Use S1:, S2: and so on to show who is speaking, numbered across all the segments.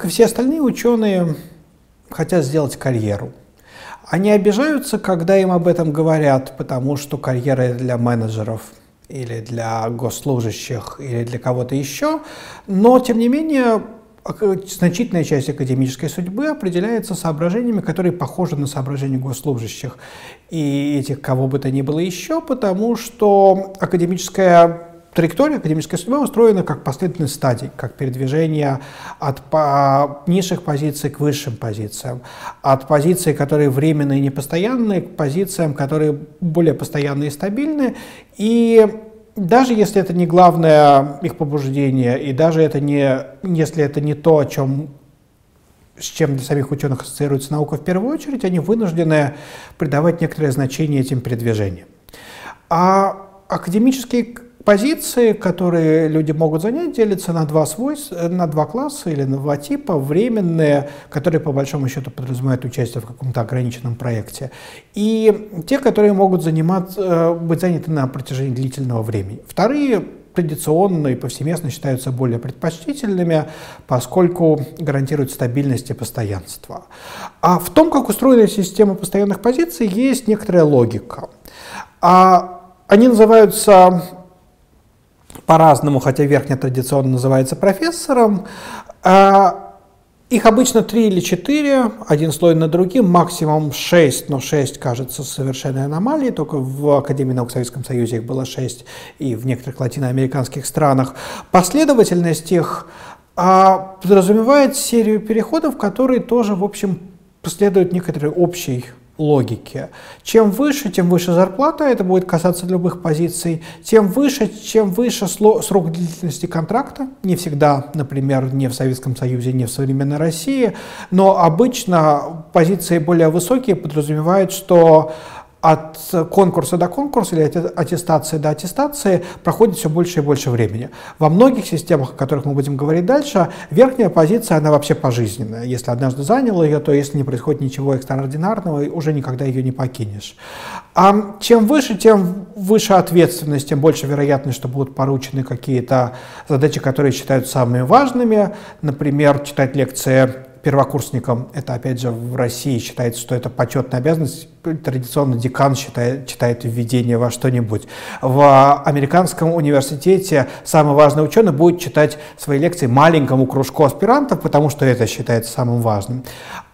S1: как и все остальные ученые, хотят сделать карьеру. Они обижаются, когда им об этом говорят, потому что карьера для менеджеров или для госслужащих или для кого-то еще, но тем не менее значительная часть академической судьбы определяется соображениями, которые похожи на соображения госслужащих и этих кого бы то ни было еще, потому что академическая траектория, академическая судьба устроена как последовательность стадий, как передвижение от низших позиций к высшим позициям, от позиций, которые временные и непостоянные, к позициям, которые более постоянные и стабильные. И даже если это не главное их побуждение, и даже это не, если это не то, о чем с чем для самих ученых ассоциируется наука в первую очередь, они вынуждены придавать некоторое значение этим передвижениям. А академические Позиции, которые люди могут занять, делятся на два свойства, на два класса или на два типа. Временные, которые по большому счету подразумевают участие в каком-то ограниченном проекте, и те, которые могут заниматься, э, быть заняты на протяжении длительного времени. Вторые традиционно и повсеместно считаются более предпочтительными, поскольку гарантируют стабильность и постоянство. А в том, как устроена система постоянных позиций, есть некоторая логика. А они называются по-разному, хотя верхняя традиционно называется профессором. А, их обычно три или четыре, один слой на другим, максимум шесть, но шесть кажется совершенной аномалией, только в Академии наук в Советском Союзе их было шесть, и в некоторых латиноамериканских странах. Последовательность их а, подразумевает серию переходов, которые тоже, в общем, следуют некоторой общей логике. Чем выше, тем выше зарплата, это будет касаться любых позиций. Тем выше, чем выше срок длительности контракта, не всегда, например, не в Советском Союзе, не в современной России, но обычно позиции более высокие подразумевают, что от конкурса до конкурса или от аттестации до аттестации проходит все больше и больше времени. Во многих системах, о которых мы будем говорить дальше, верхняя позиция, она вообще пожизненная. Если однажды занял ее, то если не происходит ничего экстраординарного, уже никогда ее не покинешь. А чем выше, тем выше ответственность, тем больше вероятность, что будут поручены какие-то задачи, которые считаются самыми важными. Например, читать лекции первокурсникам, это опять же в России считается, что это почетная обязанность, традиционно декан считает, читает введение во что-нибудь. В американском университете самый важный ученый будет читать свои лекции маленькому кружку аспирантов, потому что это считается самым важным.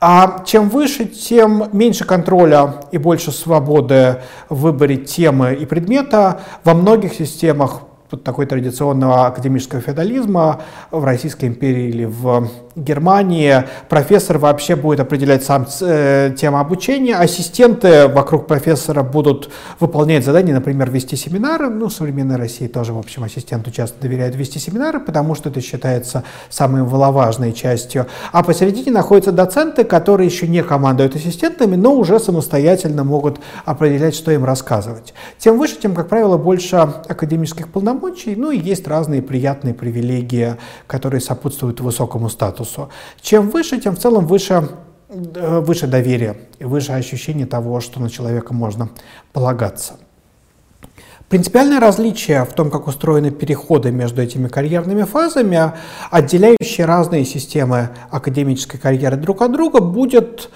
S1: А чем выше, тем меньше контроля и больше свободы в выборе темы и предмета. Во многих системах такой традиционного академического феодализма в Российской империи или в Германии. Профессор вообще будет определять сам э, тему обучения, ассистенты вокруг профессора будут выполнять задания, например, вести семинары, ну, в современной России тоже, в общем, ассистенту часто доверяют вести семинары, потому что это считается самой маловажной частью, а посередине находятся доценты, которые еще не командуют ассистентами, но уже самостоятельно могут определять, что им рассказывать. Тем выше, тем, как правило, больше академических полномочий, ну и есть разные приятные привилегии, которые сопутствуют высокому статусу. Чем выше, тем в целом выше, э, выше доверие выше ощущение того, что на человека можно полагаться. Принципиальное различие в том, как устроены переходы между этими карьерными фазами, отделяющие разные системы академической карьеры друг от друга, будет,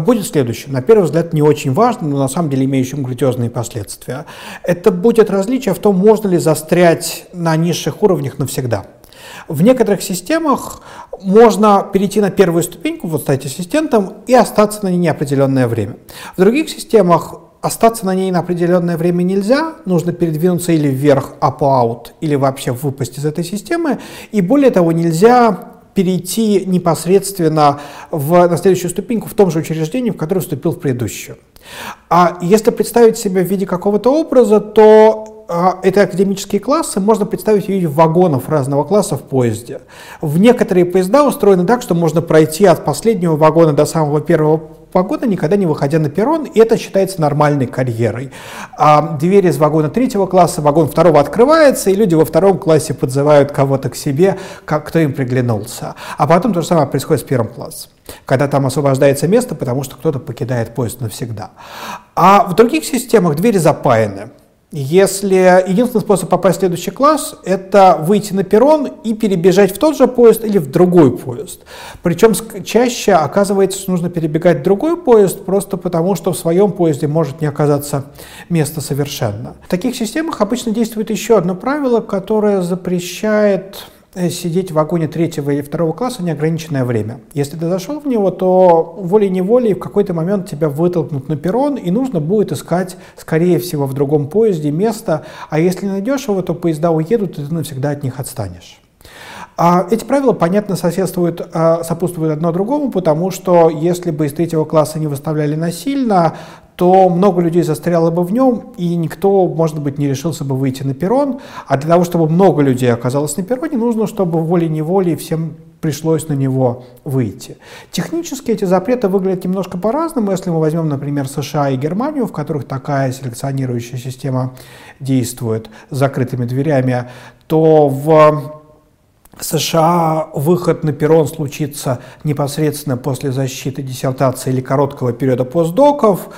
S1: будет следующее. На первый взгляд не очень важно, но на самом деле имеющим грандиозные последствия. Это будет различие в том, можно ли застрять на низших уровнях навсегда. В некоторых системах можно перейти на первую ступеньку, вот стать ассистентом, и остаться на ней неопределенное время. В других системах остаться на ней на определенное время нельзя, нужно передвинуться или вверх, up-out, или вообще выпасть из этой системы. И более того, нельзя перейти непосредственно в, на следующую ступеньку в том же учреждении, в которое вступил в предыдущую. А если представить себя в виде какого-то образа, то а, это академические классы, можно представить в виде вагонов разного класса в поезде. В некоторые поезда устроены так, что можно пройти от последнего вагона до самого первого вагона, никогда не выходя на перрон, и это считается нормальной карьерой. А дверь из вагона третьего класса, вагон второго открывается, и люди во втором классе подзывают кого-то к себе, как кто им приглянулся. А потом то же самое происходит с первым классом когда там освобождается место, потому что кто-то покидает поезд навсегда. А в других системах двери запаяны. Если единственный способ попасть в следующий класс – это выйти на перрон и перебежать в тот же поезд или в другой поезд. Причем чаще оказывается, что нужно перебегать в другой поезд просто потому, что в своем поезде может не оказаться места совершенно. В таких системах обычно действует еще одно правило, которое запрещает сидеть в вагоне третьего или второго класса неограниченное время. Если ты зашел в него, то волей-неволей в какой-то момент тебя вытолкнут на перрон, и нужно будет искать, скорее всего, в другом поезде место, а если найдешь его, то поезда уедут, и ты навсегда от них отстанешь. А эти правила, понятно, соседствуют, а, сопутствуют одно другому, потому что если бы из третьего класса не выставляли насильно, то много людей застряло бы в нем, и никто, может быть, не решился бы выйти на перрон. А для того, чтобы много людей оказалось на перроне, нужно, чтобы волей-неволей всем пришлось на него выйти. Технически эти запреты выглядят немножко по-разному. Если мы возьмем, например, США и Германию, в которых такая селекционирующая система действует с закрытыми дверями, то в США выход на перрон случится непосредственно после защиты диссертации или короткого периода постдоков,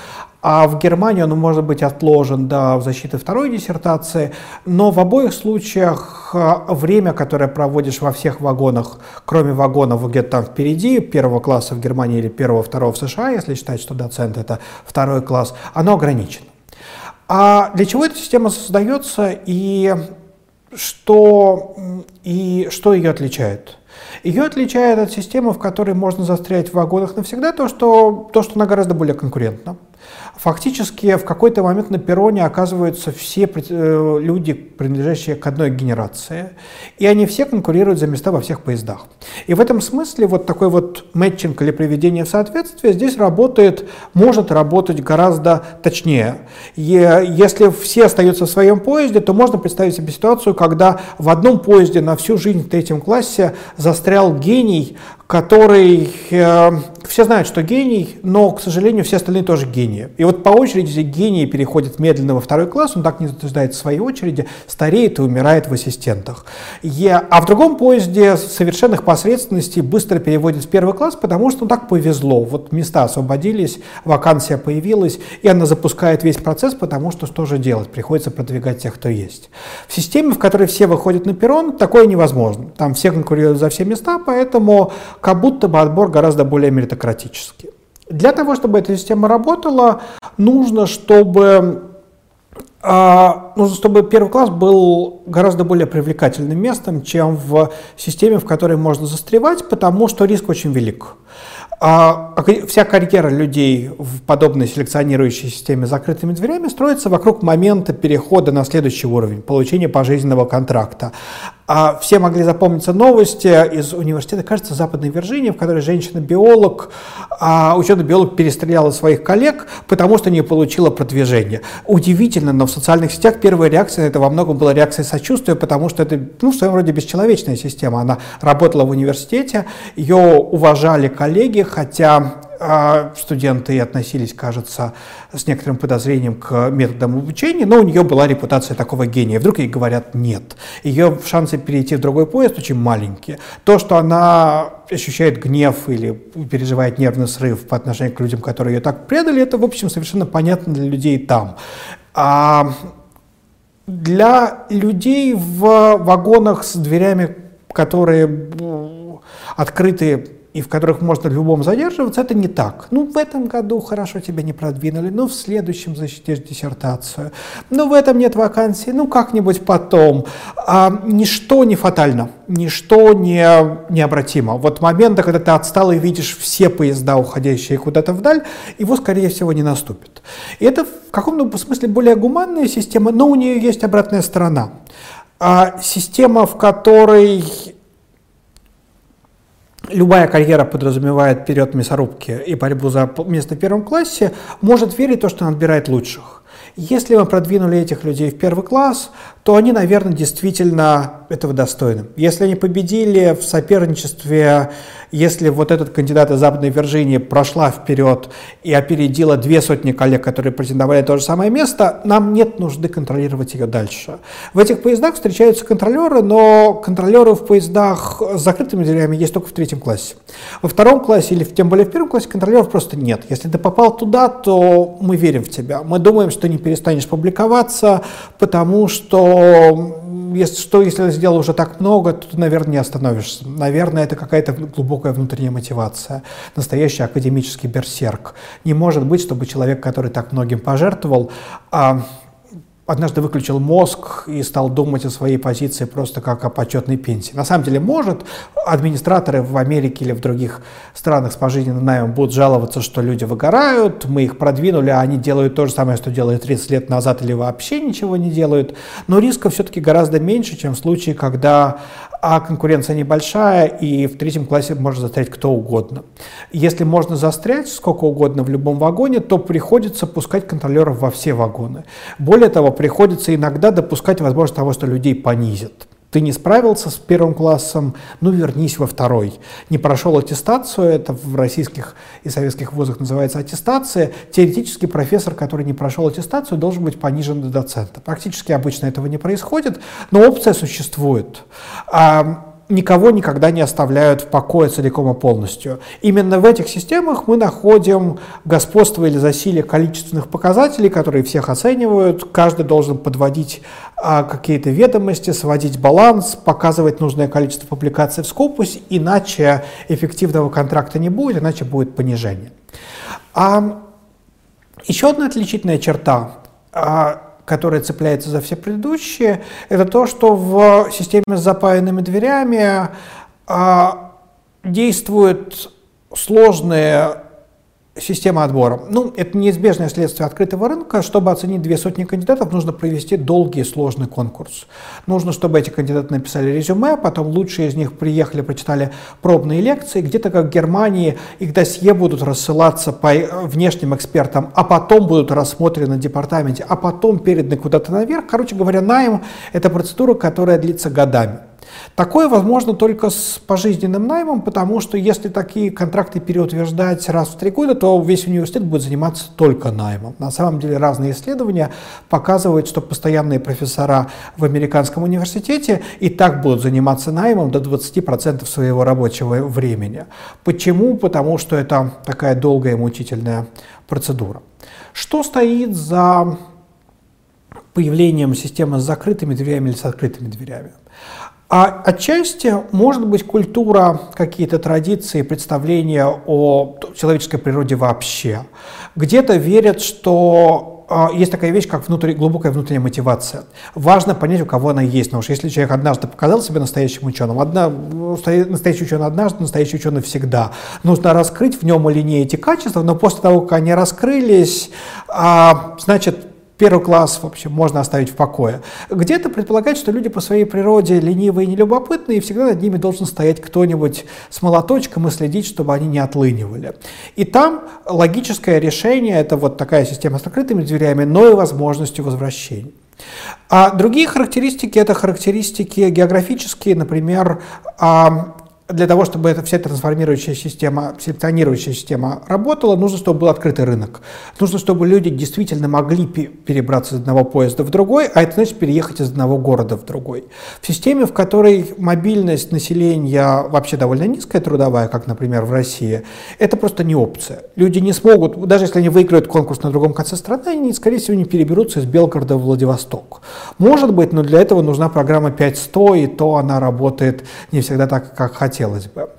S1: а в Германии он может быть отложен до защиты второй диссертации, но в обоих случаях а, время, которое проводишь во всех вагонах, кроме вагонов где-то там впереди, первого класса в Германии или первого, второго в США, если считать, что доцент это второй класс, оно ограничено. А для чего эта система создается и что, и что ее отличает? Ее отличает от системы, в которой можно застрять в вагонах навсегда, то, что, то, что она гораздо более конкурентна. Фактически в какой-то момент на перроне оказываются все э, люди, принадлежащие к одной генерации, и они все конкурируют за места во всех поездах. И в этом смысле вот такой вот мэтчинг или приведение в соответствие здесь работает, может работать гораздо точнее. И если все остаются в своем поезде, то можно представить себе ситуацию, когда в одном поезде на всю жизнь в третьем классе застрял гений, который э, все знают, что гений, но, к сожалению, все остальные тоже гении. И вот по очереди гений переходит медленно во второй класс, он так не дожидается своей очереди, стареет и умирает в ассистентах. И, а в другом поезде совершенных посредственностей быстро переводит в первый класс, потому что ну, так повезло. Вот места освободились, вакансия появилась, и она запускает весь процесс, потому что что же делать? Приходится продвигать тех, кто есть. В системе, в которой все выходят на перрон, такое невозможно. Там все конкурируют за все места, поэтому как будто бы отбор гораздо более меритократический. Для того, чтобы эта система работала, нужно, чтобы а, нужно, чтобы первый класс был гораздо более привлекательным местом, чем в системе, в которой можно застревать, потому что риск очень велик. А вся карьера людей в подобной селекционирующей системе с закрытыми дверями строится вокруг момента перехода на следующий уровень, получения пожизненного контракта. А все могли запомниться новости из университета, кажется, Западной Вирджинии, в которой женщина-биолог, а ученый-биолог перестреляла своих коллег, потому что не получила продвижение. Удивительно, но в социальных сетях первая реакция на это во многом была реакция сочувствия, потому что это, ну, в своем роде бесчеловечная система. Она работала в университете, ее уважали коллеги, хотя студенты относились, кажется, с некоторым подозрением к методам обучения, но у нее была репутация такого гения. Вдруг ей говорят «нет». Ее шансы перейти в другой поезд очень маленькие. То, что она ощущает гнев или переживает нервный срыв по отношению к людям, которые ее так предали, это, в общем, совершенно понятно для людей там. А для людей в вагонах с дверями, которые открыты и в которых можно в любом задерживаться, это не так. Ну, в этом году хорошо тебя не продвинули, ну, в следующем защитишь диссертацию, ну, в этом нет вакансии, ну, как-нибудь потом. А, ничто не фатально, ничто не необратимо. Вот момента, когда ты отстал и видишь все поезда, уходящие куда-то вдаль, его, скорее всего, не наступит. И это в каком-то смысле более гуманная система, но у нее есть обратная сторона. А система, в которой любая карьера подразумевает вперед мясорубки и борьбу за место в первом классе, может верить в то, что он отбирает лучших. Если мы продвинули этих людей в первый класс, то они, наверное, действительно этого достойны. Если они победили в соперничестве, если вот этот кандидат из Западной Вирджинии прошла вперед и опередила две сотни коллег, которые претендовали на то же самое место, нам нет нужды контролировать ее дальше. В этих поездах встречаются контролеры, но контролеры в поездах с закрытыми дверями есть только в третьем классе. Во втором классе или тем более в первом классе контролеров просто нет. Если ты попал туда, то мы верим в тебя. Мы думаем, что не перестанешь публиковаться, потому что если, что если сделал уже так много, то ты, наверное, не остановишься. Наверное, это какая-то глубокая внутренняя мотивация. Настоящий академический берсерк. Не может быть, чтобы человек, который так многим пожертвовал, а однажды выключил мозг и стал думать о своей позиции просто как о почетной пенсии. На самом деле может. Администраторы в Америке или в других странах с пожизненным наймом будут жаловаться, что люди выгорают, мы их продвинули, а они делают то же самое, что делали 30 лет назад или вообще ничего не делают. Но риска все-таки гораздо меньше, чем в случае, когда а конкуренция небольшая, и в третьем классе может застрять кто угодно. Если можно застрять сколько угодно в любом вагоне, то приходится пускать контролеров во все вагоны. Более того, приходится иногда допускать возможность того, что людей понизят. Ты не справился с первым классом, ну вернись во второй. Не прошел аттестацию, это в российских и советских вузах называется аттестация. Теоретически профессор, который не прошел аттестацию, должен быть понижен до доцента. Практически обычно этого не происходит, но опция существует. А никого никогда не оставляют в покое целиком и полностью. Именно в этих системах мы находим господство или засилие количественных показателей, которые всех оценивают. Каждый должен подводить а, какие-то ведомости, сводить баланс, показывать нужное количество публикаций в Scopus, иначе эффективного контракта не будет, иначе будет понижение. А еще одна отличительная черта а, которая цепляется за все предыдущие, это то, что в системе с запаянными дверями а, действуют сложные Система отбора. Ну, это неизбежное следствие открытого рынка. Чтобы оценить две сотни кандидатов, нужно провести долгий и сложный конкурс. Нужно, чтобы эти кандидаты написали резюме, потом лучшие из них приехали, прочитали пробные лекции. Где-то как в Германии их досье будут рассылаться по внешним экспертам, а потом будут рассмотрены в департаменте, а потом переданы куда-то наверх. Короче говоря, найм – это процедура, которая длится годами. Такое возможно только с пожизненным наймом, потому что если такие контракты переутверждать раз в три года, то весь университет будет заниматься только наймом. На самом деле разные исследования показывают, что постоянные профессора в американском университете и так будут заниматься наймом до 20% своего рабочего времени. Почему? Потому что это такая долгая и мучительная процедура. Что стоит за появлением системы с закрытыми дверями или с открытыми дверями? А отчасти может быть культура, какие-то традиции, представления о человеческой природе вообще. Где-то верят, что а, есть такая вещь, как внутри, глубокая внутренняя мотивация. Важно понять, у кого она есть. Потому что если человек однажды показал себя настоящим ученым, одна, настоящий ученый однажды, настоящий ученый всегда. Нужно раскрыть в нем или не эти качества, но после того, как они раскрылись, а, значит, Первый класс, в общем, можно оставить в покое. Где-то предполагать, что люди по своей природе ленивые и нелюбопытные, и всегда над ними должен стоять кто-нибудь с молоточком и следить, чтобы они не отлынивали. И там логическое решение – это вот такая система с закрытыми дверями, но и возможностью возвращения. А другие характеристики – это характеристики географические, например, для того, чтобы эта вся трансформирующая система, селекционирующая система работала, нужно, чтобы был открытый рынок. Нужно, чтобы люди действительно могли перебраться из одного поезда в другой, а это значит переехать из одного города в другой. В системе, в которой мобильность населения вообще довольно низкая, трудовая, как, например, в России, это просто не опция. Люди не смогут, даже если они выиграют конкурс на другом конце страны, они, скорее всего, не переберутся из Белгорода в Владивосток. Может быть, но для этого нужна программа 5.100, и то она работает не всегда так, как хотят хотелось бы.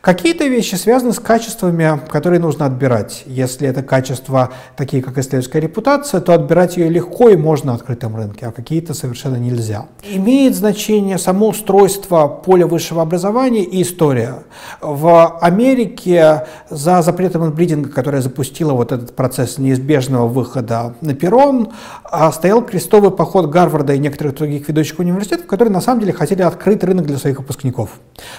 S1: Какие-то вещи связаны с качествами, которые нужно отбирать. Если это качества, такие как исследовательская репутация, то отбирать ее легко и можно на открытом рынке, а какие-то совершенно нельзя. Имеет значение само устройство поля высшего образования и история. В Америке за запретом инбридинга, которая запустила вот этот процесс неизбежного выхода на перрон, а, стоял крестовый поход Гарварда и некоторых других ведущих университетов, которые на самом деле хотели открыть рынок для своих выпускников.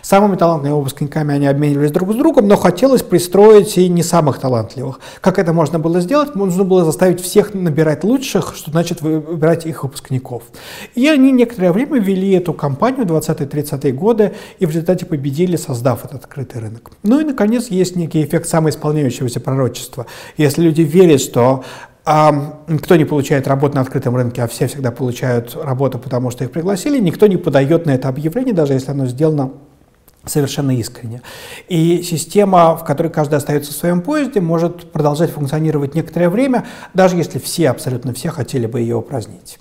S1: Самыми талантливыми выпускниками они обменивались друг с другом, но хотелось пристроить и не самых талантливых. Как это можно было сделать? Нужно было заставить всех набирать лучших, что значит выбирать их выпускников. И они некоторое время вели эту кампанию 20-30-е годы и в результате победили, создав этот открытый рынок. Ну и, наконец, есть некий эффект самоисполняющегося пророчества. Если люди верят, что а кто не получает работу на открытом рынке, а все всегда получают работу, потому что их пригласили, никто не подает на это объявление, даже если оно сделано совершенно искренне. И система, в которой каждый остается в своем поезде, может продолжать функционировать некоторое время, даже если все, абсолютно все хотели бы ее упразднить.